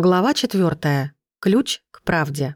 Глава четвертая. Ключ к правде.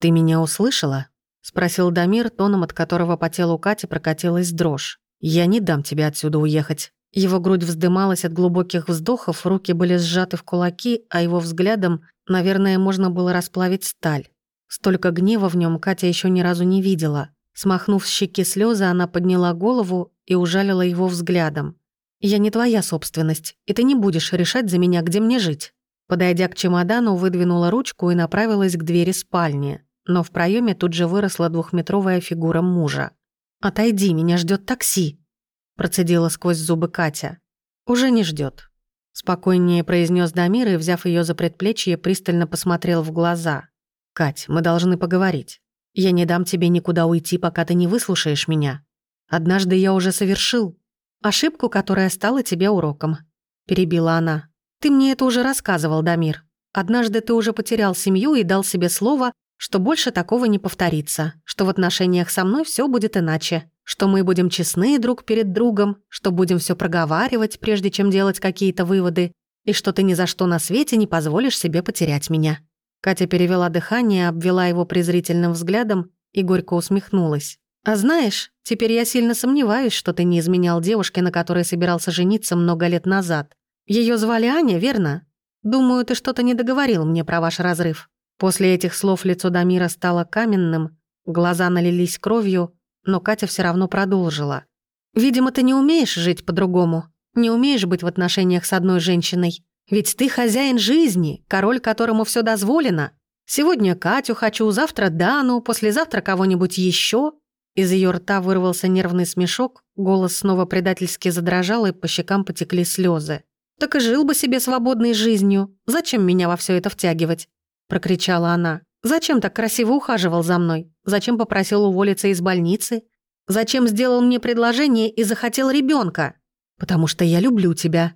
«Ты меня услышала?» — спросил Дамир, тоном от которого по телу Кати прокатилась дрожь. «Я не дам тебе отсюда уехать». Его грудь вздымалась от глубоких вздохов, руки были сжаты в кулаки, а его взглядом, наверное, можно было расплавить сталь. Столько гнева в нем Катя еще ни разу не видела. Смахнув с щеки слезы, она подняла голову и ужалила его взглядом. «Я не твоя собственность, и ты не будешь решать за меня, где мне жить». Подойдя к чемодану, выдвинула ручку и направилась к двери спальни, но в проеме тут же выросла двухметровая фигура мужа. «Отойди, меня ждет такси», – процедила сквозь зубы Катя. «Уже не ждет. спокойнее произнес Дамир и, взяв ее за предплечье, пристально посмотрел в глаза. «Кать, мы должны поговорить. Я не дам тебе никуда уйти, пока ты не выслушаешь меня. Однажды я уже совершил ошибку, которая стала тебе уроком», – перебила она. Ты мне это уже рассказывал, Дамир. Однажды ты уже потерял семью и дал себе слово, что больше такого не повторится, что в отношениях со мной все будет иначе, что мы будем честны друг перед другом, что будем все проговаривать, прежде чем делать какие-то выводы, и что ты ни за что на свете не позволишь себе потерять меня». Катя перевела дыхание, обвела его презрительным взглядом и горько усмехнулась. «А знаешь, теперь я сильно сомневаюсь, что ты не изменял девушке, на которой собирался жениться много лет назад. Ее звали Аня, верно? Думаю, ты что-то не договорил мне про ваш разрыв». После этих слов лицо Дамира стало каменным, глаза налились кровью, но Катя все равно продолжила. «Видимо, ты не умеешь жить по-другому, не умеешь быть в отношениях с одной женщиной. Ведь ты хозяин жизни, король, которому все дозволено. Сегодня Катю хочу, завтра Дану, послезавтра кого-нибудь еще. Из ее рта вырвался нервный смешок, голос снова предательски задрожал, и по щекам потекли слезы. «Так и жил бы себе свободной жизнью. Зачем меня во все это втягивать?» – прокричала она. «Зачем так красиво ухаживал за мной? Зачем попросил уволиться из больницы? Зачем сделал мне предложение и захотел ребенка? Потому что я люблю тебя».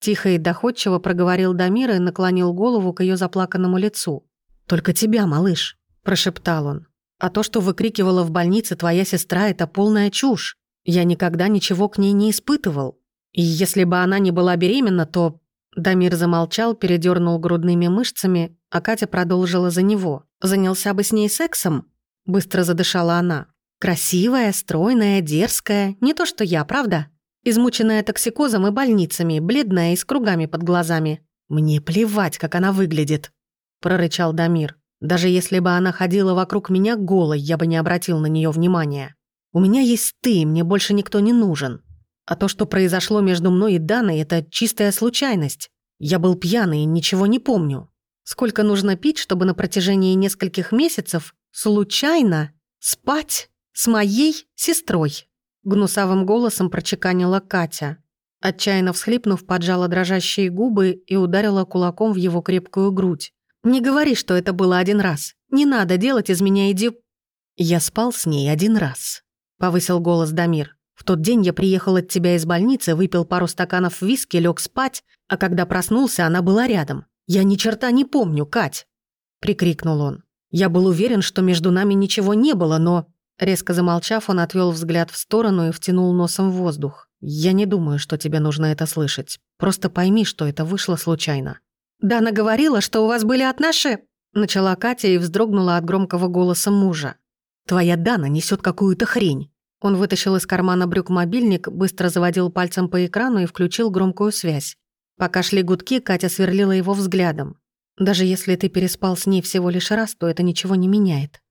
Тихо и доходчиво проговорил Дамир и наклонил голову к ее заплаканному лицу. «Только тебя, малыш», – прошептал он. «А то, что выкрикивала в больнице твоя сестра, это полная чушь. Я никогда ничего к ней не испытывал. И если бы она не была беременна, то... Дамир замолчал, передернул грудными мышцами, а Катя продолжила за него. «Занялся бы с ней сексом?» Быстро задышала она. «Красивая, стройная, дерзкая. Не то, что я, правда? Измученная токсикозом и больницами, бледная и с кругами под глазами. Мне плевать, как она выглядит», – прорычал Дамир. «Даже если бы она ходила вокруг меня голой, я бы не обратил на нее внимания. У меня есть ты, мне больше никто не нужен. А то, что произошло между мной и Даной, это чистая случайность. Я был пьяный и ничего не помню. Сколько нужно пить, чтобы на протяжении нескольких месяцев случайно спать с моей сестрой?» Гнусавым голосом прочеканила Катя. Отчаянно всхлипнув, поджала дрожащие губы и ударила кулаком в его крепкую грудь. «Не говори, что это было один раз. Не надо делать из меня иди...» «Я спал с ней один раз», — повысил голос Дамир. В тот день я приехал от тебя из больницы, выпил пару стаканов виски, лег спать, а когда проснулся, она была рядом. Я ни черта не помню, Кать!» — прикрикнул он. Я был уверен, что между нами ничего не было, но... Резко замолчав, он отвел взгляд в сторону и втянул носом в воздух. «Я не думаю, что тебе нужно это слышать. Просто пойми, что это вышло случайно». «Дана говорила, что у вас были отношения...» Начала Катя и вздрогнула от громкого голоса мужа. «Твоя Дана несет какую-то хрень. Он вытащил из кармана брюк мобильник, быстро заводил пальцем по экрану и включил громкую связь. Пока шли гудки, Катя сверлила его взглядом. «Даже если ты переспал с ней всего лишь раз, то это ничего не меняет».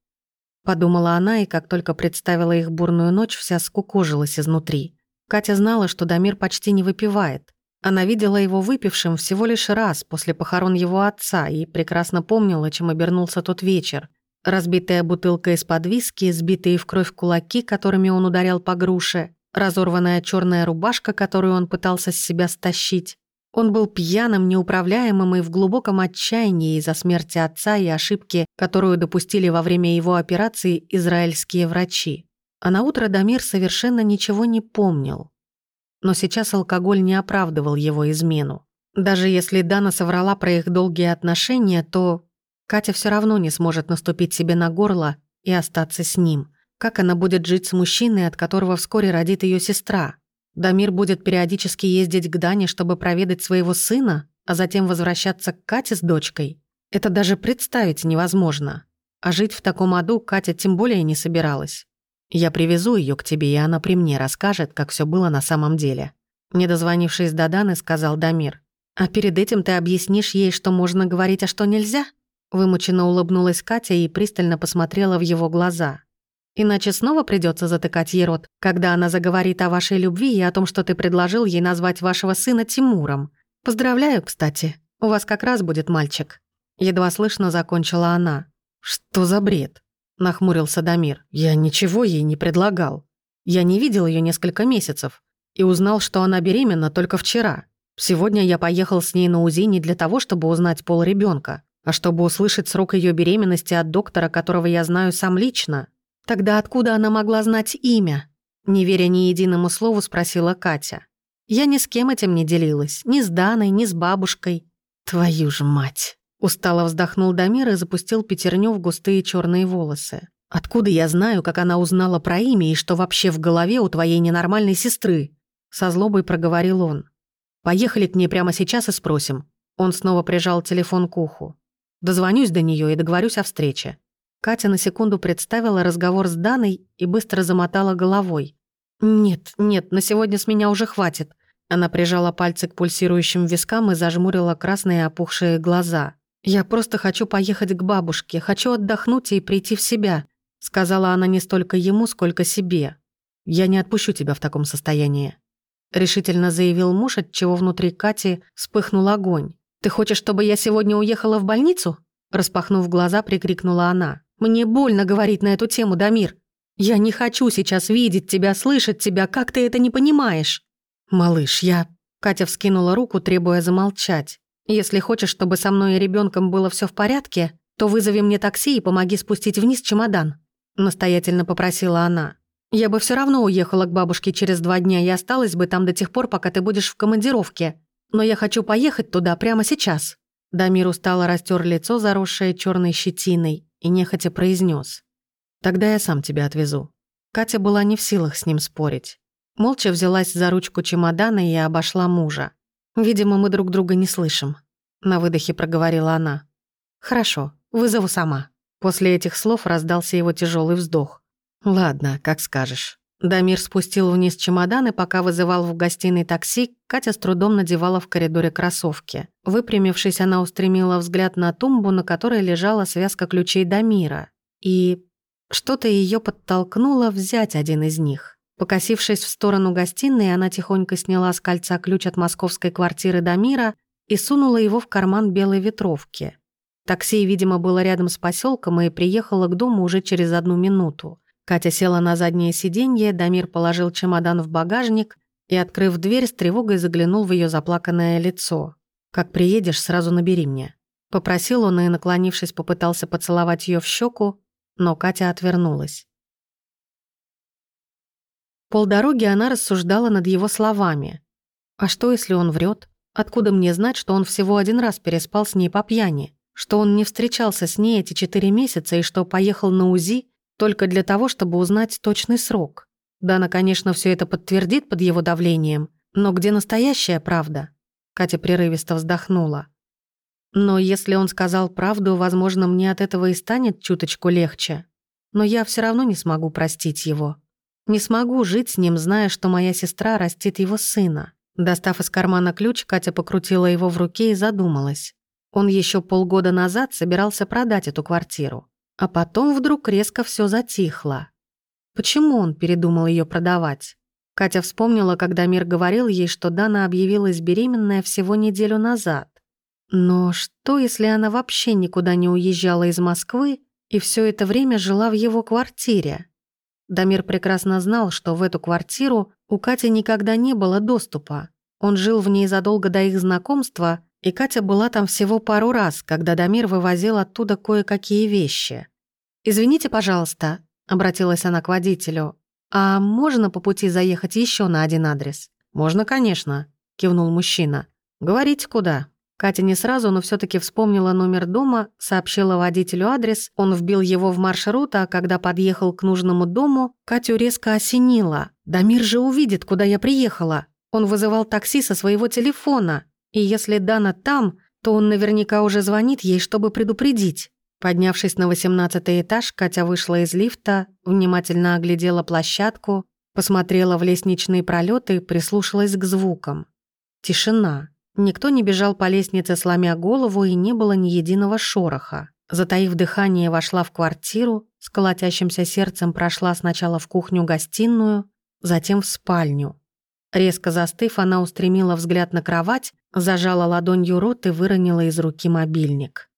Подумала она, и как только представила их бурную ночь, вся скукожилась изнутри. Катя знала, что Дамир почти не выпивает. Она видела его выпившим всего лишь раз после похорон его отца и прекрасно помнила, чем обернулся тот вечер, Разбитая бутылка из-под виски, сбитые в кровь кулаки, которыми он ударял по груше, разорванная черная рубашка, которую он пытался с себя стащить. Он был пьяным, неуправляемым и в глубоком отчаянии из-за смерти отца и ошибки, которую допустили во время его операции израильские врачи. А на утро Дамир совершенно ничего не помнил. Но сейчас алкоголь не оправдывал его измену. Даже если Дана соврала про их долгие отношения, то Катя все равно не сможет наступить себе на горло и остаться с ним. Как она будет жить с мужчиной, от которого вскоре родит ее сестра? Дамир будет периодически ездить к Дане, чтобы проведать своего сына? а затем возвращаться к Кате с дочкой. Это даже представить невозможно. А жить в таком аду Катя тем более не собиралась. Я привезу ее к тебе, и она при мне расскажет, как все было на самом деле. Не дозвонившись до Даны, сказал Дамир. «А перед этим ты объяснишь ей, что можно говорить, а что нельзя?» Вымученно улыбнулась Катя и пристально посмотрела в его глаза. «Иначе снова придется затыкать ей рот, когда она заговорит о вашей любви и о том, что ты предложил ей назвать вашего сына Тимуром. Поздравляю, кстати, у вас как раз будет мальчик». Едва слышно закончила она. «Что за бред?» – нахмурился Дамир. «Я ничего ей не предлагал. Я не видел ее несколько месяцев и узнал, что она беременна только вчера. Сегодня я поехал с ней на УЗИ не для того, чтобы узнать пол ребенка, а чтобы услышать срок ее беременности от доктора, которого я знаю сам лично. Тогда откуда она могла знать имя?» Не веря ни единому слову, спросила Катя. «Я ни с кем этим не делилась, ни с Даной, ни с бабушкой. Твою ж мать!» Устало вздохнул Дамир и запустил пятерню в густые черные волосы. «Откуда я знаю, как она узнала про имя и что вообще в голове у твоей ненормальной сестры?» Со злобой проговорил он. «Поехали к ней прямо сейчас и спросим». Он снова прижал телефон к уху. «Дозвонюсь до нее и договорюсь о встрече». Катя на секунду представила разговор с Даной и быстро замотала головой. «Нет, нет, на сегодня с меня уже хватит». Она прижала пальцы к пульсирующим вискам и зажмурила красные опухшие глаза. «Я просто хочу поехать к бабушке, хочу отдохнуть и прийти в себя», сказала она не столько ему, сколько себе. «Я не отпущу тебя в таком состоянии», решительно заявил муж, от чего внутри Кати вспыхнул огонь. «Ты хочешь, чтобы я сегодня уехала в больницу?» Распахнув глаза, прикрикнула она. «Мне больно говорить на эту тему, Дамир. Я не хочу сейчас видеть тебя, слышать тебя, как ты это не понимаешь?» «Малыш, я...» Катя вскинула руку, требуя замолчать. Если хочешь, чтобы со мной и ребенком было все в порядке, то вызови мне такси и помоги спустить вниз чемодан», — настоятельно попросила она. «Я бы все равно уехала к бабушке через два дня и осталась бы там до тех пор, пока ты будешь в командировке. Но я хочу поехать туда прямо сейчас». Дамир устало растер лицо, заросшее черной щетиной, и нехотя произнес: «Тогда я сам тебя отвезу». Катя была не в силах с ним спорить. Молча взялась за ручку чемодана и обошла мужа. «Видимо, мы друг друга не слышим», — на выдохе проговорила она. «Хорошо, вызову сама». После этих слов раздался его тяжелый вздох. «Ладно, как скажешь». Дамир спустил вниз чемодан, и пока вызывал в гостиной такси, Катя с трудом надевала в коридоре кроссовки. Выпрямившись, она устремила взгляд на тумбу, на которой лежала связка ключей Дамира. И что-то ее подтолкнуло взять один из них. Покосившись в сторону гостиной, она тихонько сняла с кольца ключ от московской квартиры Дамира и сунула его в карман белой ветровки. Такси, видимо, было рядом с поселком и приехало к дому уже через одну минуту. Катя села на заднее сиденье, Дамир положил чемодан в багажник и, открыв дверь, с тревогой заглянул в ее заплаканное лицо. «Как приедешь, сразу набери мне». Попросил он и, наклонившись, попытался поцеловать ее в щеку, но Катя отвернулась. Полдороги она рассуждала над его словами. А что, если он врет? Откуда мне знать, что он всего один раз переспал с ней по пьяни? Что он не встречался с ней эти четыре месяца и что поехал на УЗИ только для того, чтобы узнать точный срок? Дана, конечно, все это подтвердит под его давлением, но где настоящая правда? Катя прерывисто вздохнула. Но если он сказал правду, возможно, мне от этого и станет чуточку легче. Но я все равно не смогу простить его. Не смогу жить с ним, зная, что моя сестра растит его сына. Достав из кармана ключ, Катя покрутила его в руке и задумалась. Он еще полгода назад собирался продать эту квартиру. А потом вдруг резко все затихло. Почему он передумал ее продавать? Катя вспомнила, когда Мир говорил ей, что Дана объявилась беременная всего неделю назад. Но что, если она вообще никуда не уезжала из Москвы и все это время жила в его квартире? Дамир прекрасно знал, что в эту квартиру у Кати никогда не было доступа. Он жил в ней задолго до их знакомства, и Катя была там всего пару раз, когда Дамир вывозил оттуда кое-какие вещи. «Извините, пожалуйста», — обратилась она к водителю, «а можно по пути заехать еще на один адрес?» «Можно, конечно», — кивнул мужчина. «Говорите, куда?» Катя не сразу, но все таки вспомнила номер дома, сообщила водителю адрес, он вбил его в маршрут, а когда подъехал к нужному дому, Катю резко осенило. «Дамир же увидит, куда я приехала. Он вызывал такси со своего телефона. И если Дана там, то он наверняка уже звонит ей, чтобы предупредить. Поднявшись на восемнадцатый этаж, Катя вышла из лифта, внимательно оглядела площадку, посмотрела в лестничные пролеты прислушалась к звукам. Тишина. Никто не бежал по лестнице, сломя голову, и не было ни единого шороха. Затаив дыхание, вошла в квартиру, с колотящимся сердцем прошла сначала в кухню-гостиную, затем в спальню. Резко застыв, она устремила взгляд на кровать, зажала ладонью рот и выронила из руки мобильник.